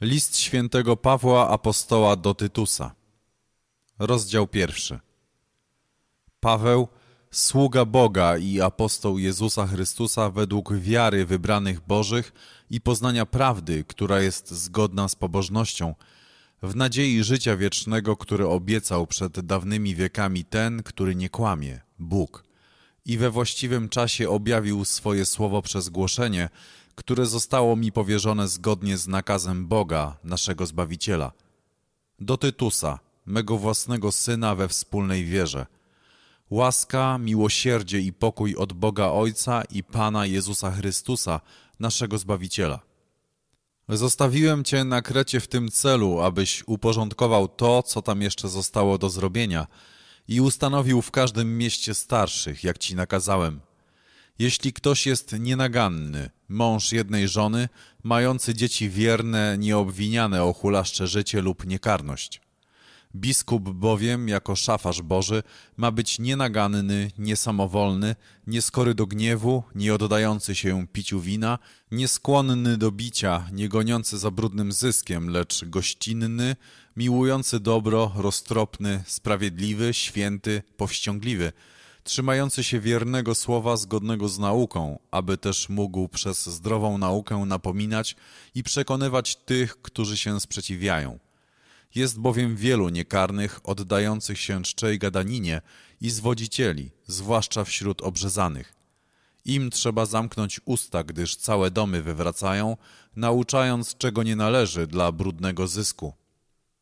List świętego Pawła Apostoła do Tytusa. Rozdział pierwszy. Paweł, sługa Boga i apostoł Jezusa Chrystusa według wiary wybranych Bożych i poznania prawdy, która jest zgodna z pobożnością, w nadziei życia wiecznego, który obiecał przed dawnymi wiekami ten, który nie kłamie, Bóg, i we właściwym czasie objawił swoje słowo przez głoszenie, które zostało mi powierzone zgodnie z nakazem Boga, naszego Zbawiciela. Do Tytusa, mego własnego syna we wspólnej wierze. Łaska, miłosierdzie i pokój od Boga Ojca i Pana Jezusa Chrystusa, naszego Zbawiciela. Zostawiłem Cię na Krecie w tym celu, abyś uporządkował to, co tam jeszcze zostało do zrobienia i ustanowił w każdym mieście starszych, jak Ci nakazałem. Jeśli ktoś jest nienaganny, mąż jednej żony, mający dzieci wierne, nieobwiniane o hulaszcze życie lub niekarność. Biskup bowiem, jako szafarz Boży, ma być nienaganny, niesamowolny, nieskory do gniewu, nie oddający się piciu wina, nieskłonny do bicia, nie goniący za brudnym zyskiem, lecz gościnny, miłujący dobro, roztropny, sprawiedliwy, święty, powściągliwy – trzymający się wiernego słowa zgodnego z nauką, aby też mógł przez zdrową naukę napominać i przekonywać tych, którzy się sprzeciwiają. Jest bowiem wielu niekarnych, oddających się czczej gadaninie i zwodzicieli, zwłaszcza wśród obrzezanych. Im trzeba zamknąć usta, gdyż całe domy wywracają, nauczając, czego nie należy dla brudnego zysku.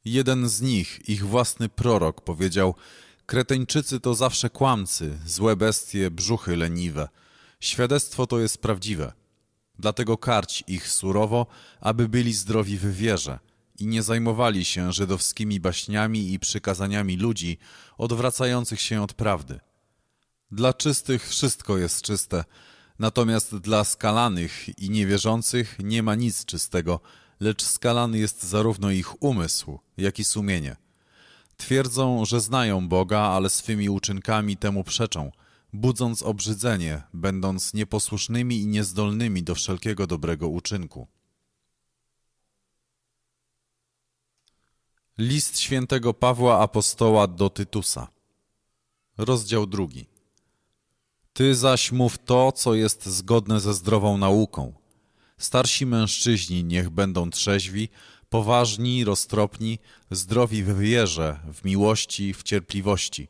Jeden z nich, ich własny prorok, powiedział – Kreteńczycy to zawsze kłamcy, złe bestie, brzuchy leniwe. Świadectwo to jest prawdziwe. Dlatego karć ich surowo, aby byli zdrowi w wierze i nie zajmowali się żydowskimi baśniami i przykazaniami ludzi odwracających się od prawdy. Dla czystych wszystko jest czyste, natomiast dla skalanych i niewierzących nie ma nic czystego, lecz skalany jest zarówno ich umysł, jak i sumienie. Twierdzą, że znają Boga, ale swymi uczynkami temu przeczą, budząc obrzydzenie, będąc nieposłusznymi i niezdolnymi do wszelkiego dobrego uczynku. List świętego Pawła Apostoła do Tytusa Rozdział drugi Ty zaś mów to, co jest zgodne ze zdrową nauką. Starsi mężczyźni niech będą trzeźwi, poważni, roztropni, zdrowi w wierze, w miłości, w cierpliwości.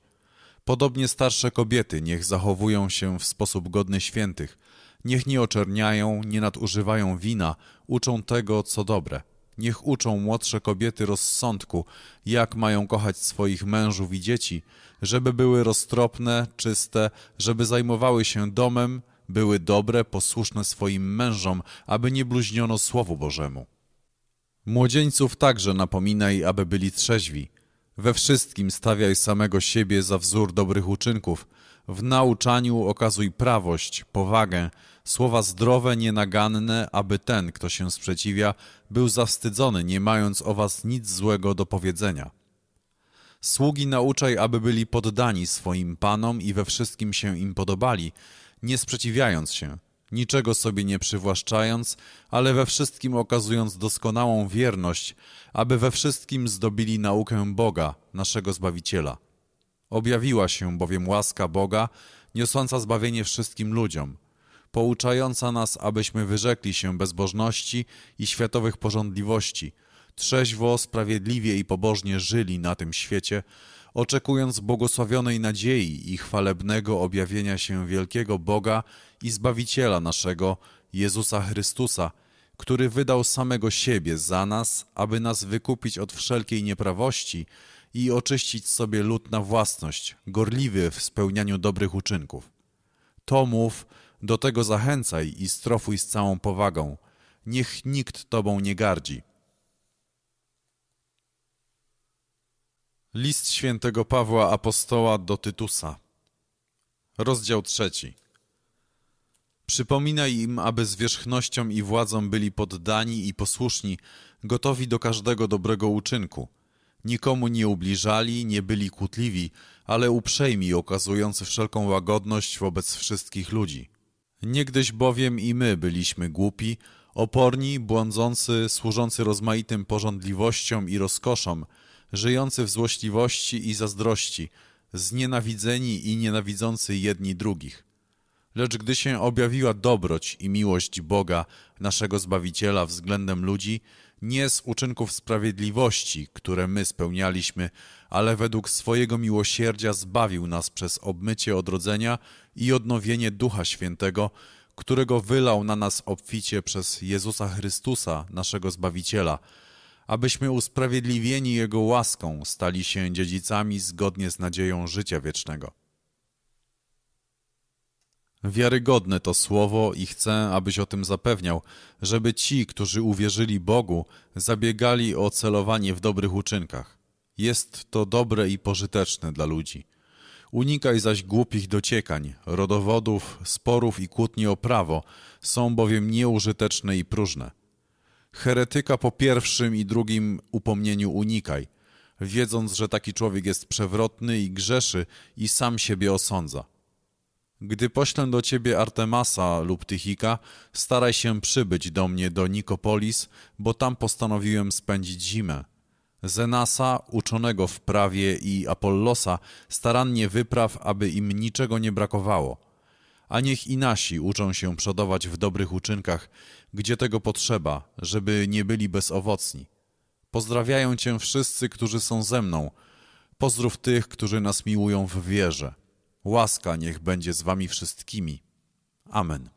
Podobnie starsze kobiety niech zachowują się w sposób godny świętych, niech nie oczerniają, nie nadużywają wina, uczą tego, co dobre. Niech uczą młodsze kobiety rozsądku, jak mają kochać swoich mężów i dzieci, żeby były roztropne, czyste, żeby zajmowały się domem, były dobre, posłuszne swoim mężom, aby nie bluźniono Słowu Bożemu. Młodzieńców także napominaj, aby byli trzeźwi. We wszystkim stawiaj samego siebie za wzór dobrych uczynków. W nauczaniu okazuj prawość, powagę, słowa zdrowe, nienaganne, aby ten, kto się sprzeciwia, był zawstydzony, nie mając o was nic złego do powiedzenia. Sługi nauczaj, aby byli poddani swoim panom i we wszystkim się im podobali, nie sprzeciwiając się – niczego sobie nie przywłaszczając, ale we wszystkim okazując doskonałą wierność, aby we wszystkim zdobili naukę Boga, naszego Zbawiciela. Objawiła się bowiem łaska Boga, niosąca zbawienie wszystkim ludziom, pouczająca nas, abyśmy wyrzekli się bezbożności i światowych porządliwości, trzeźwo, sprawiedliwie i pobożnie żyli na tym świecie, oczekując błogosławionej nadziei i chwalebnego objawienia się wielkiego Boga i Zbawiciela naszego, Jezusa Chrystusa, który wydał samego siebie za nas, aby nas wykupić od wszelkiej nieprawości i oczyścić sobie lud na własność, gorliwy w spełnianiu dobrych uczynków. To mów, do tego zachęcaj i strofuj z całą powagą. Niech nikt Tobą nie gardzi. List świętego Pawła Apostoła do Tytusa Rozdział trzeci Przypominaj im, aby zwierzchnością i władzą byli poddani i posłuszni, gotowi do każdego dobrego uczynku. Nikomu nie ubliżali, nie byli kłótliwi, ale uprzejmi, okazujący wszelką łagodność wobec wszystkich ludzi. Niegdyś bowiem i my byliśmy głupi, oporni, błądzący, służący rozmaitym porządliwościom i rozkoszom, żyjący w złośliwości i zazdrości, znienawidzeni i nienawidzący jedni drugich. Lecz gdy się objawiła dobroć i miłość Boga, naszego Zbawiciela względem ludzi, nie z uczynków sprawiedliwości, które my spełnialiśmy, ale według swojego miłosierdzia zbawił nas przez obmycie odrodzenia i odnowienie Ducha Świętego, którego wylał na nas obficie przez Jezusa Chrystusa, naszego Zbawiciela, abyśmy usprawiedliwieni Jego łaską stali się dziedzicami zgodnie z nadzieją życia wiecznego. Wiarygodne to słowo i chcę, abyś o tym zapewniał, żeby ci, którzy uwierzyli Bogu, zabiegali o celowanie w dobrych uczynkach. Jest to dobre i pożyteczne dla ludzi. Unikaj zaś głupich dociekań, rodowodów, sporów i kłótni o prawo, są bowiem nieużyteczne i próżne. Heretyka po pierwszym i drugim upomnieniu unikaj, wiedząc, że taki człowiek jest przewrotny i grzeszy i sam siebie osądza. Gdy poślę do ciebie Artemasa lub Tychika, staraj się przybyć do mnie do Nikopolis, bo tam postanowiłem spędzić zimę. Zenasa, uczonego w prawie i Apollosa, starannie wypraw, aby im niczego nie brakowało. A niech i nasi uczą się przodować w dobrych uczynkach, gdzie tego potrzeba, żeby nie byli bezowocni. Pozdrawiają cię wszyscy, którzy są ze mną. Pozdrów tych, którzy nas miłują w wierze. Łaska niech będzie z wami wszystkimi. Amen.